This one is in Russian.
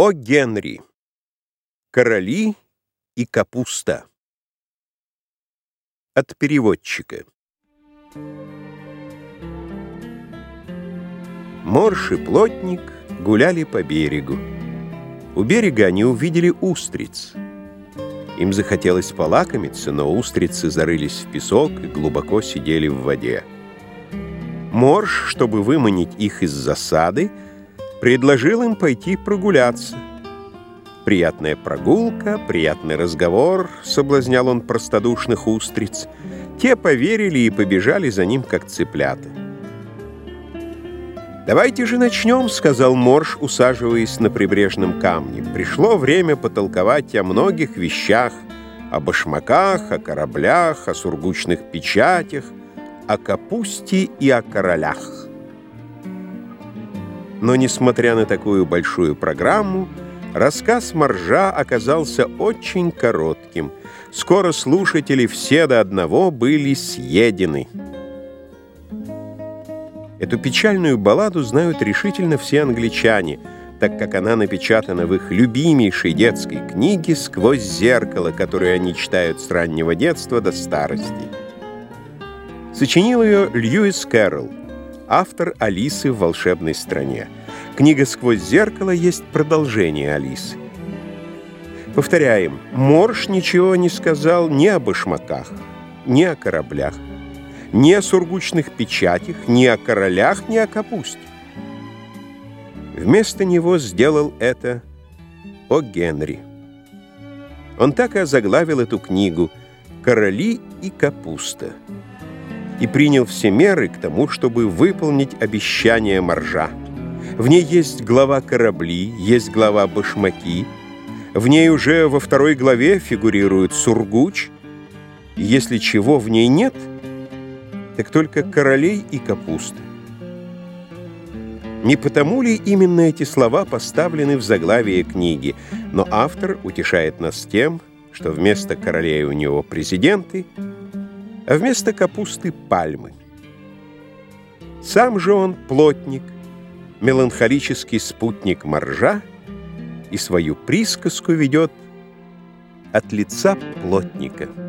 О Генри! Короли и капуста. От переводчика. Морж и плотник гуляли по берегу. У берега они увидели устриц. Им захотелось полакомиться, но устрицы зарылись в песок и глубоко сидели в воде. Морж, чтобы выманить их из засады, предложил им пойти прогуляться. Приятная прогулка, приятный разговор, соблазнял он простодушных устриц. Те поверили и побежали за ним, как цыплята. «Давайте же начнем», — сказал Морж, усаживаясь на прибрежном камне. «Пришло время потолковать о многих вещах, о башмаках, о кораблях, о сургучных печатях, о капусте и о королях». Но, несмотря на такую большую программу, рассказ Моржа оказался очень коротким. Скоро слушатели все до одного были съедены. Эту печальную балладу знают решительно все англичане, так как она напечатана в их любимейшей детской книге «Сквозь зеркало», которую они читают с раннего детства до старости. Сочинил ее Льюис Кэрролл автор «Алисы в волшебной стране». Книга «Сквозь зеркало» есть продолжение «Алисы». Повторяем, Морж ничего не сказал ни о башмаках, ни о кораблях, ни о сургучных печатях, ни о королях, ни о капусте. Вместо него сделал это О. Генри. Он так и озаглавил эту книгу «Короли и капуста» и принял все меры к тому, чтобы выполнить обещание Моржа. В ней есть глава корабли, есть глава башмаки, в ней уже во второй главе фигурирует Сургуч, если чего в ней нет, так только королей и капусты. Не потому ли именно эти слова поставлены в заглавие книги, но автор утешает нас тем, что вместо королей у него президенты — а вместо капусты — пальмы. Сам же он плотник, меланхолический спутник моржа и свою присказку ведет от лица плотника.